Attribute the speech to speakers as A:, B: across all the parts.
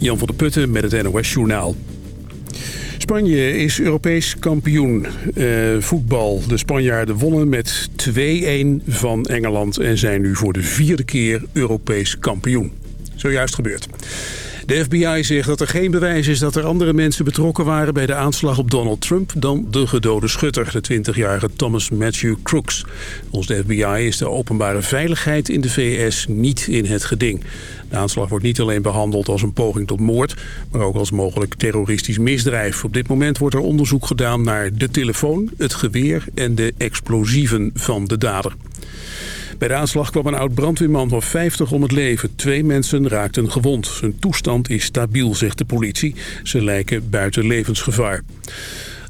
A: Jan van der Putten met het NOS Journaal. Spanje is Europees kampioen uh, voetbal. De Spanjaarden wonnen met 2-1 van Engeland en zijn nu voor de vierde keer Europees kampioen. Zojuist gebeurd. De FBI zegt dat er geen bewijs is dat er andere mensen betrokken waren bij de aanslag op Donald Trump dan de gedode schutter, de 20-jarige Thomas Matthew Crooks. Volgens de FBI is de openbare veiligheid in de VS niet in het geding. De aanslag wordt niet alleen behandeld als een poging tot moord, maar ook als mogelijk terroristisch misdrijf. Op dit moment wordt er onderzoek gedaan naar de telefoon, het geweer en de explosieven van de dader. Bij de aanslag kwam een oud brandweerman van 50 om het leven. Twee mensen raakten gewond. Zijn toestand is stabiel, zegt de politie. Ze lijken buiten levensgevaar.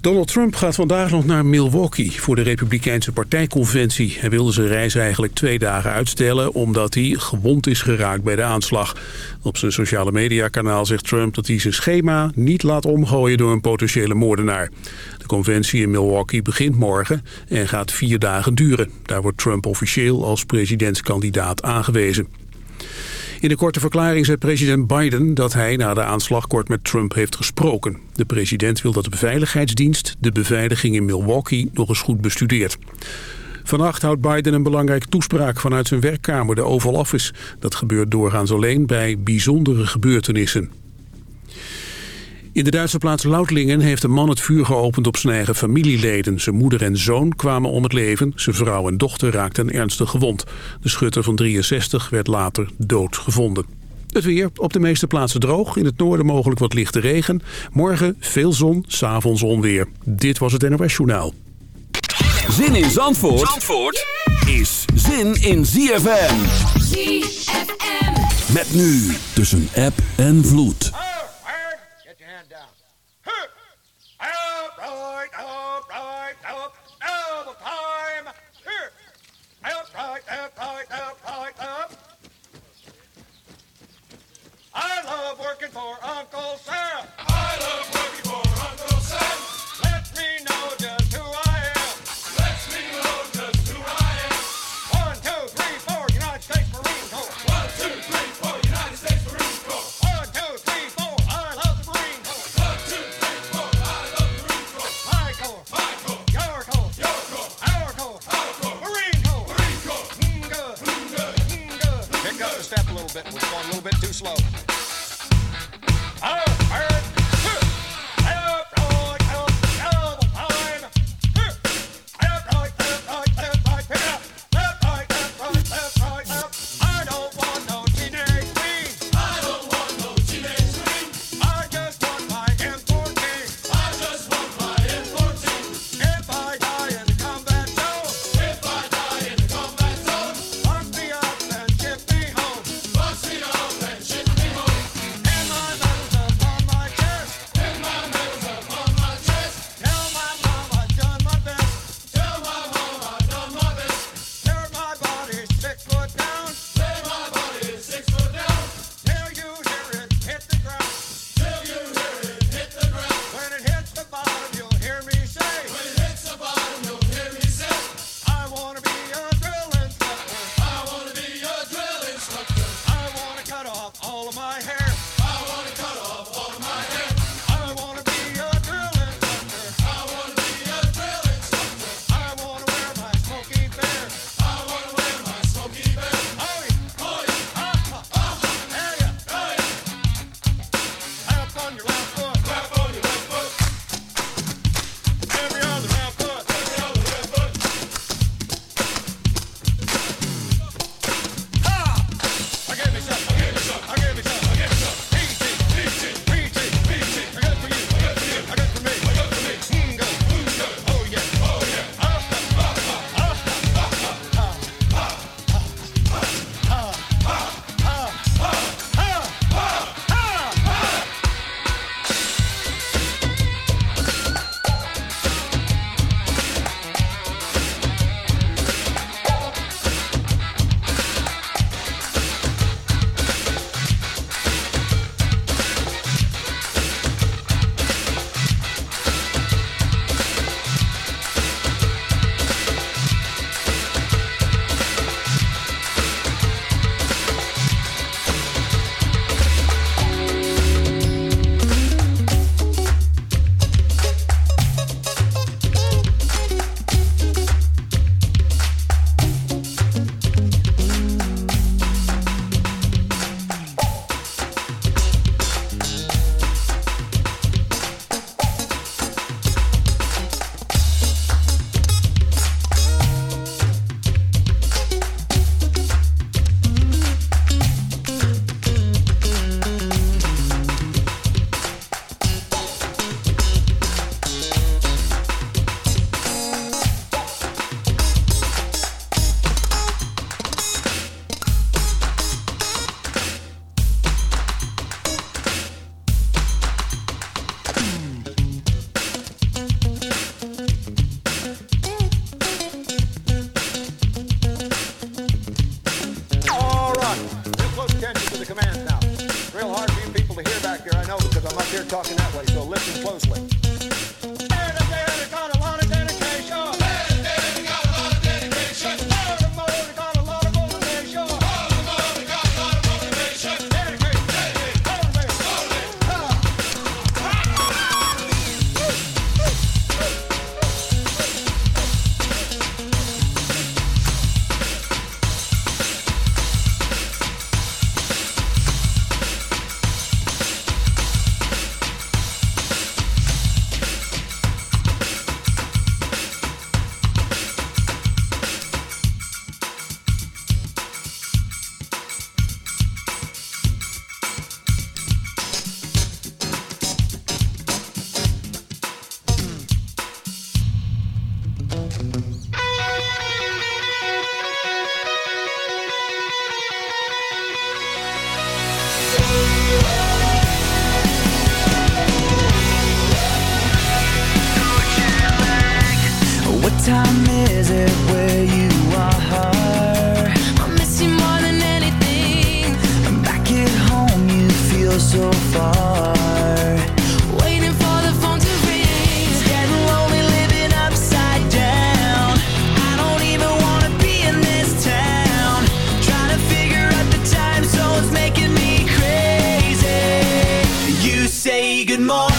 A: Donald Trump gaat vandaag nog naar Milwaukee voor de Republikeinse partijconventie. Hij wilde zijn reis eigenlijk twee dagen uitstellen omdat hij gewond is geraakt bij de aanslag. Op zijn sociale mediakanaal zegt Trump dat hij zijn schema niet laat omgooien door een potentiële moordenaar. Conventie in Milwaukee begint morgen en gaat vier dagen duren. Daar wordt Trump officieel als presidentskandidaat aangewezen. In de korte verklaring zei president Biden dat hij na de aanslag kort met Trump heeft gesproken. De president wil dat de beveiligheidsdienst de beveiliging in Milwaukee nog eens goed bestudeert. Vannacht houdt Biden een belangrijke toespraak vanuit zijn werkkamer, de Oval Office. Dat gebeurt doorgaans alleen bij bijzondere gebeurtenissen. In de Duitse plaats Lautlingen heeft een man het vuur geopend op zijn eigen familieleden. Zijn moeder en zoon kwamen om het leven. Zijn vrouw en dochter raakten ernstig gewond. De schutter van 63 werd later dood gevonden. Het weer op de meeste plaatsen droog. In het noorden mogelijk wat lichte regen. Morgen veel zon, s'avonds onweer. Dit was het NOS Journaal.
B: Zin in Zandvoort, Zandvoort is zin in ZFM. ZFM. Met nu tussen app en vloed.
C: out all of my hair.
D: good morning.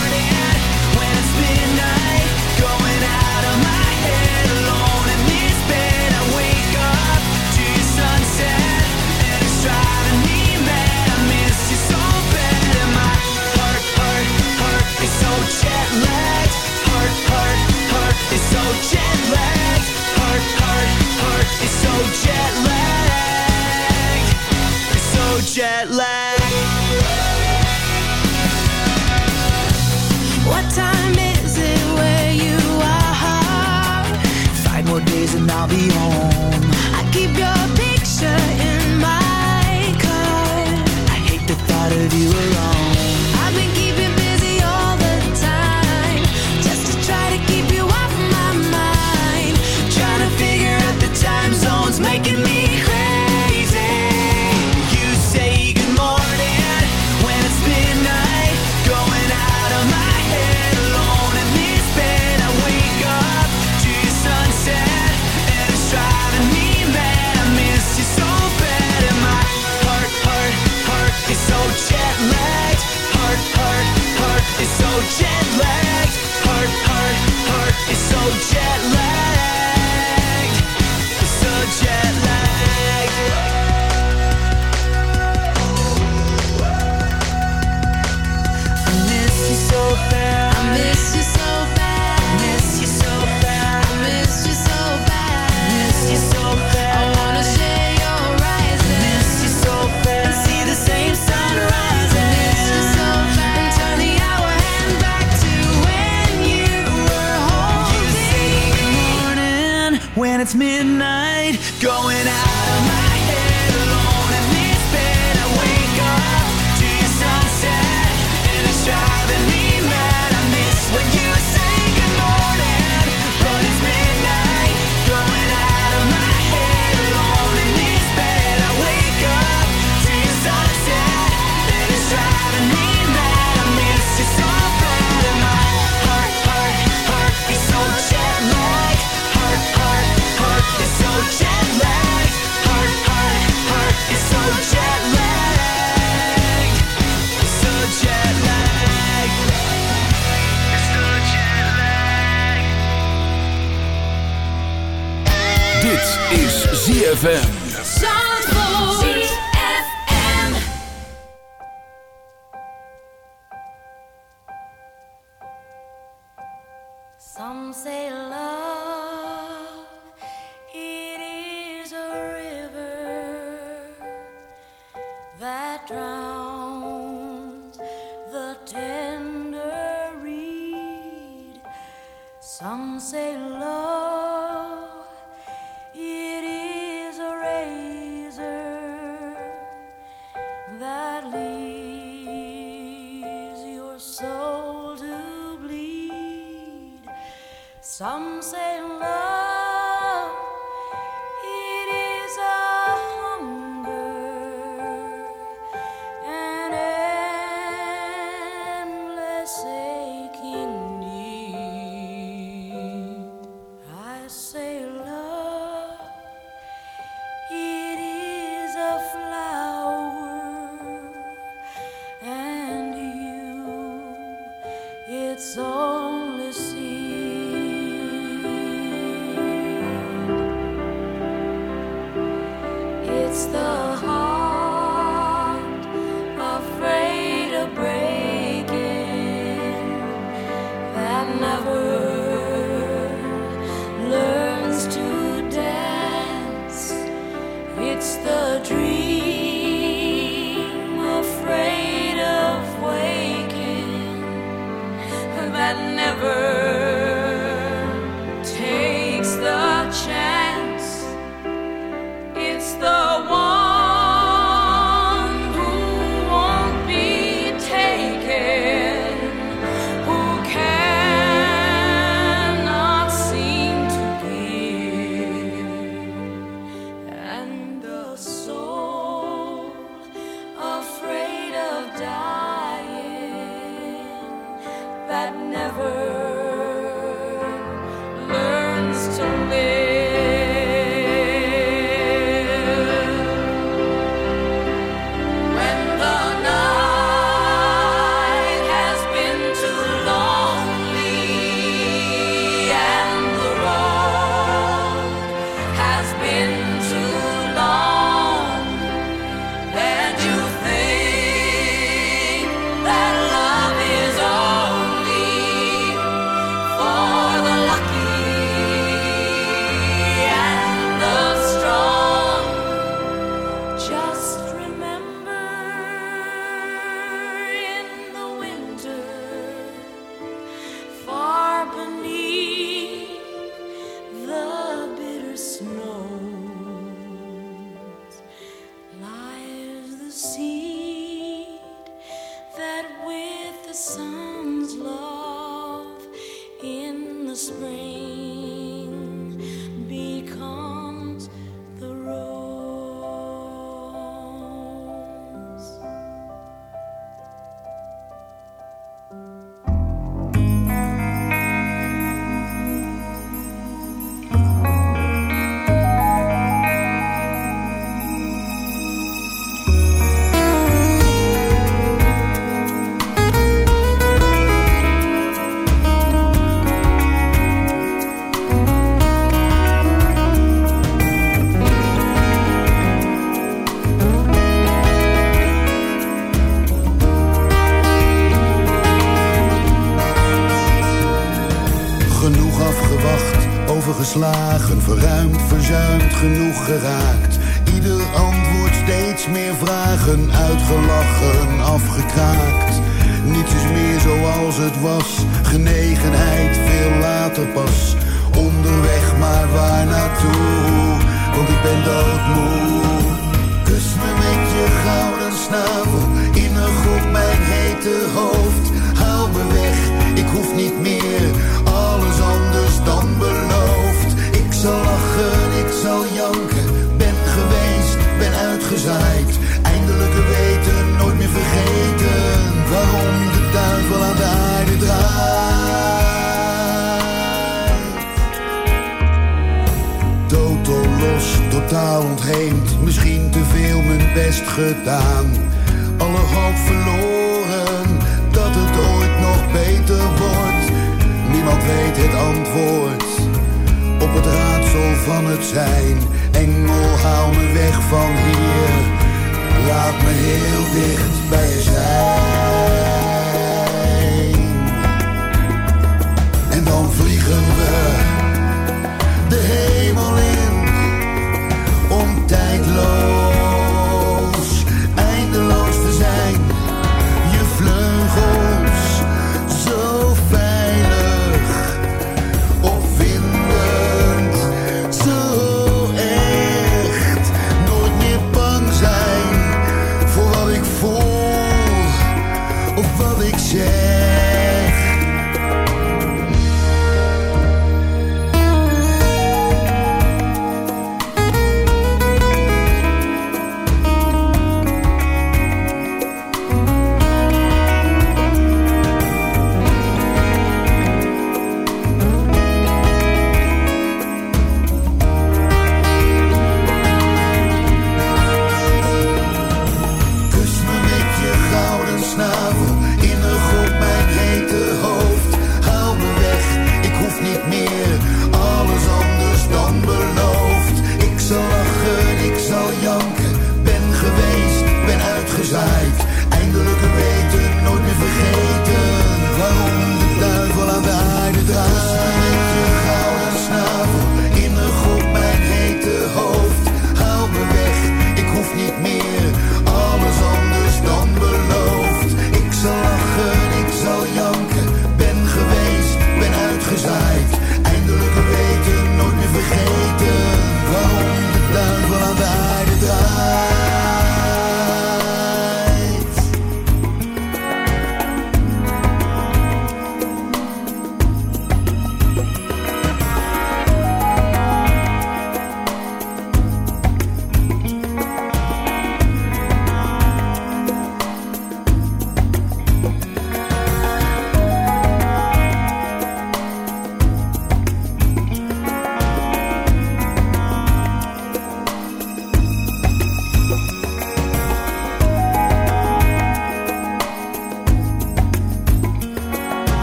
D: when
E: it's midnight, going out of my ZFM. It's only seed. It's the van het zijn. Engel, haal me weg van hier. Laat me heel dicht bij je zijn. En dan vliegen we de hemel in om tijdloos.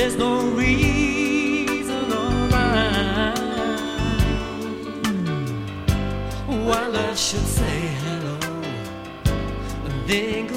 E: there's no reason or rhyme why I should say hello and then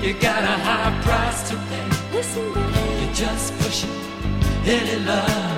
E: You got a high price to pay.
F: Listen, baby.
E: You're just pushing any love.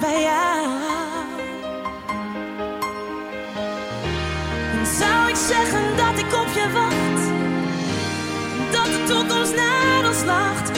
F: bij jou. Zou ik zeggen dat ik op je wacht, dat de toekomst naar ons lacht.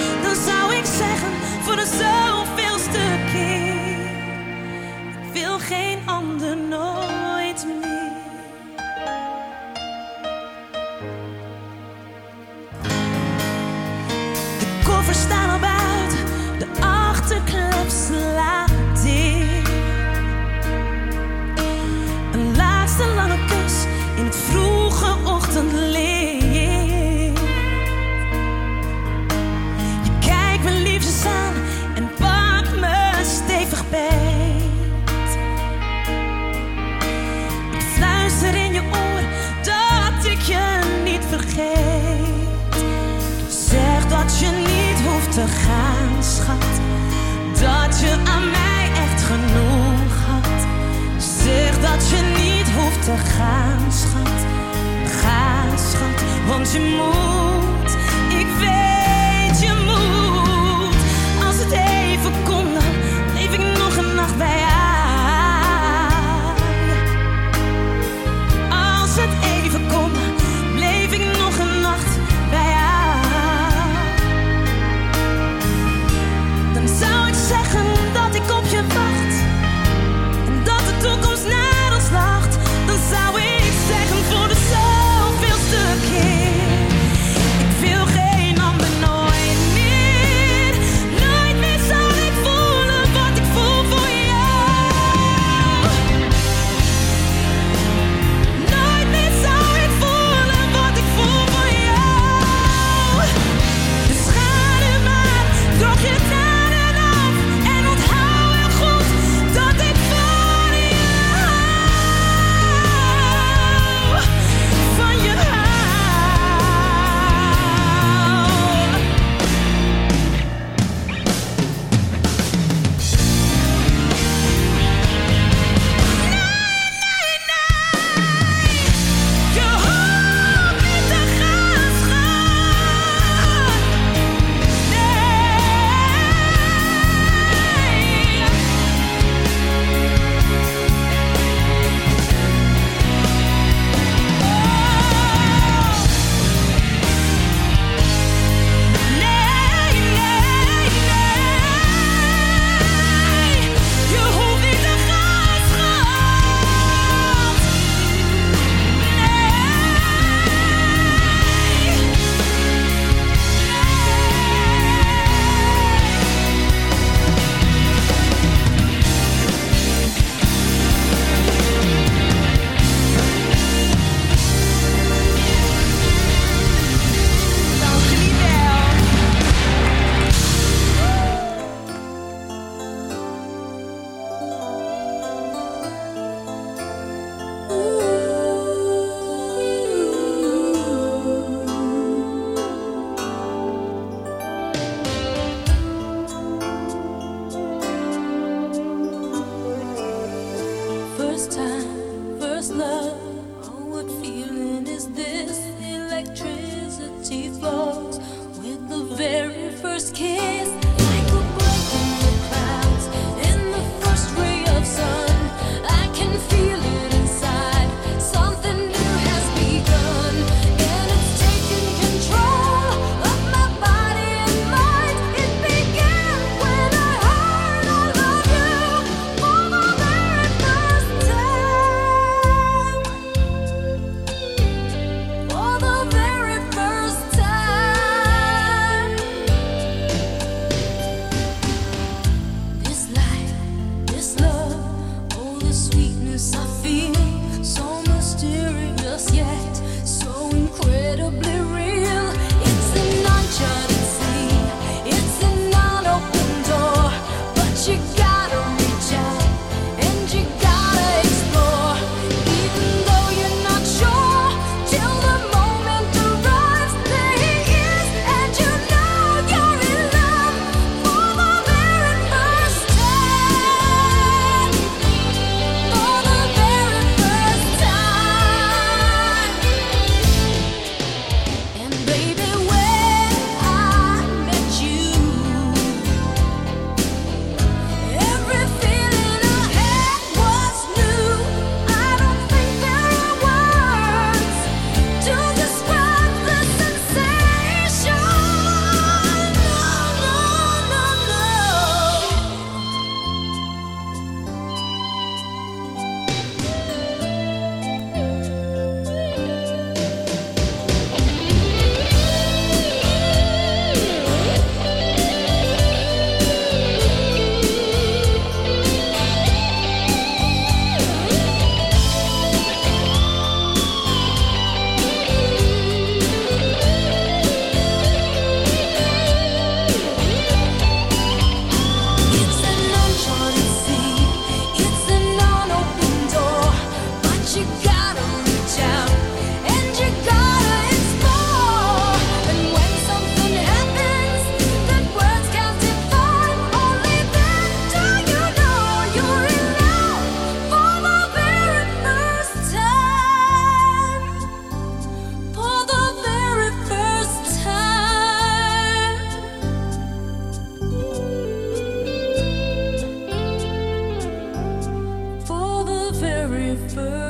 G: Very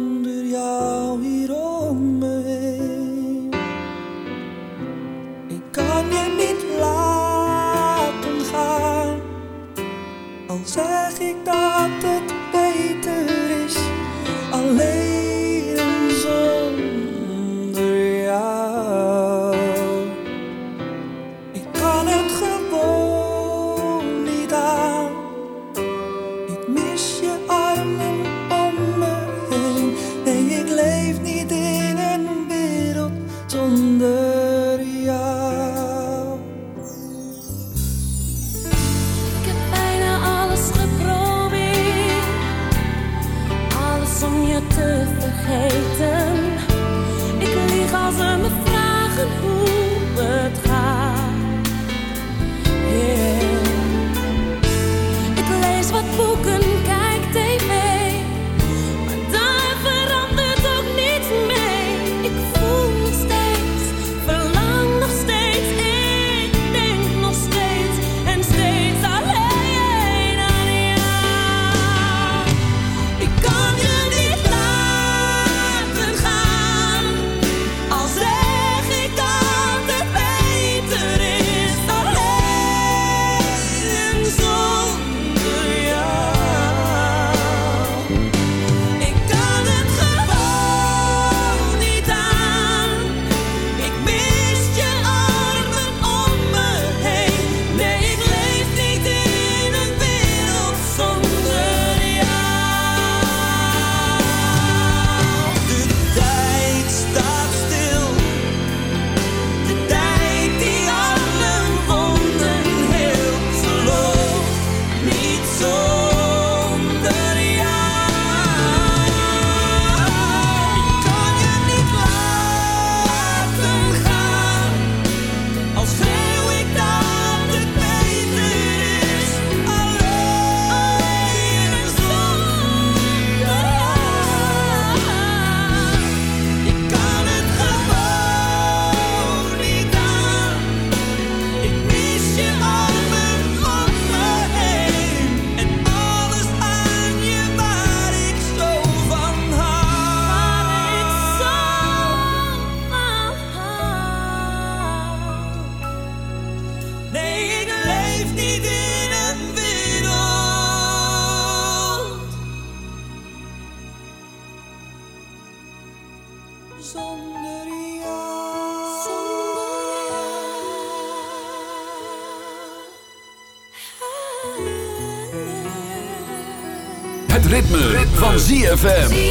H: FM.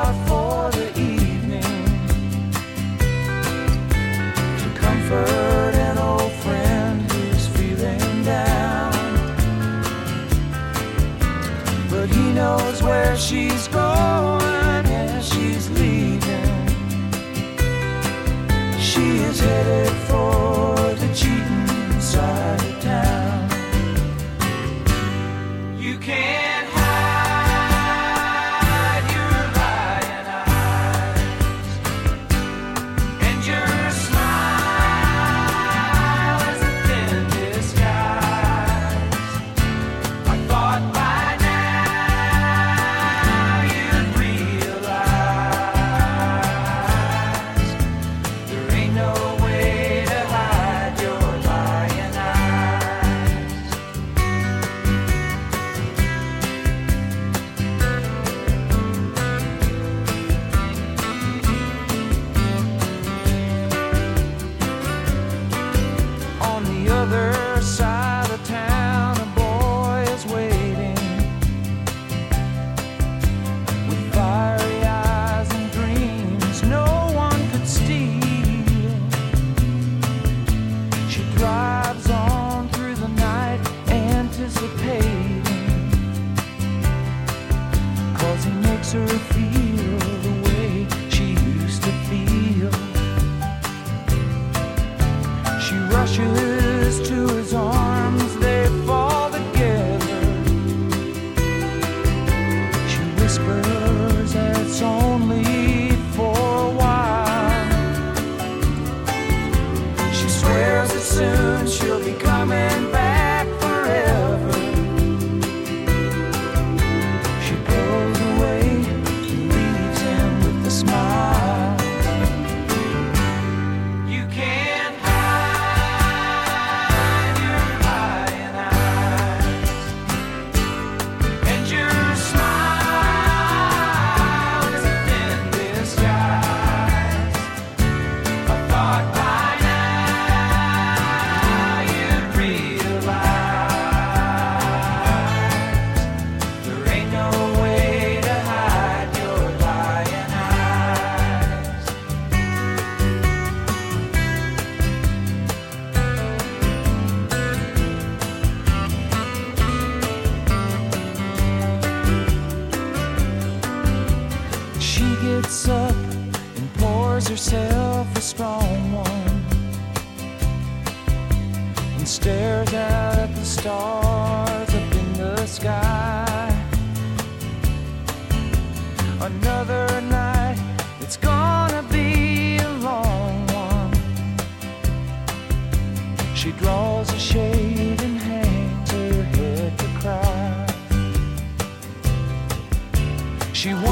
I: she's gone.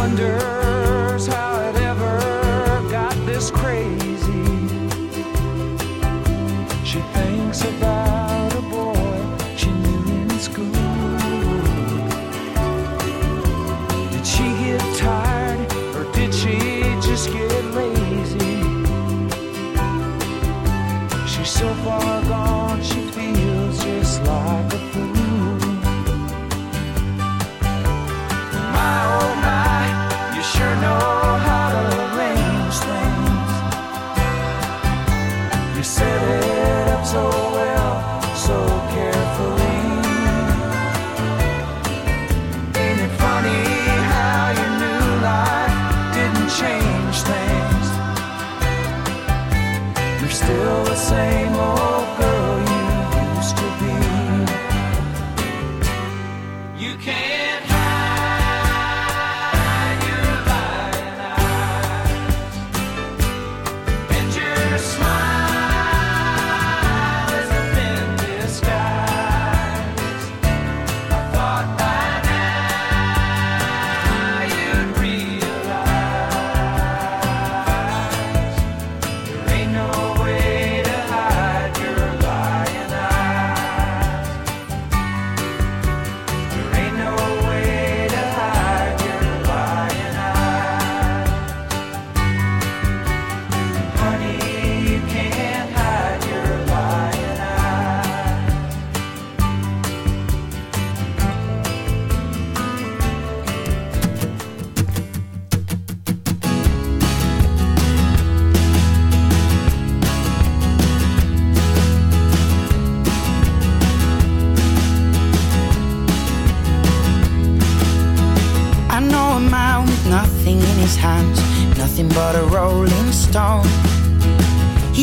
I: She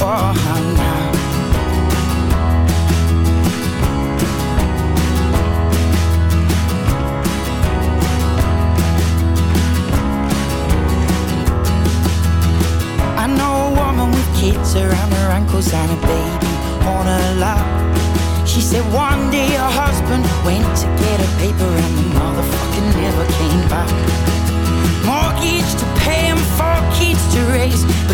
J: Oh, now. I know a woman with kids around her ankles and a baby on her lap. She said one day her husband went to get a paper and the motherfucker never came back. Mortgage to pay and four kids to raise, but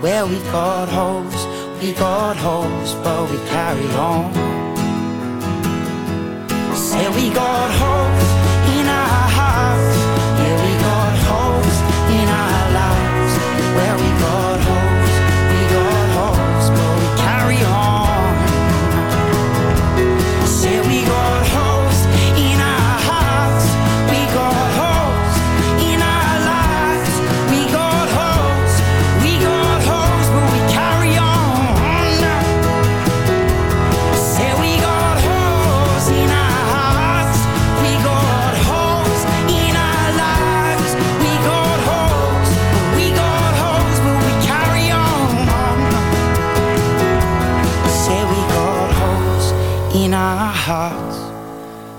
J: Where we've got holes, we got holes, but we carry on. Say we got holes in our hearts.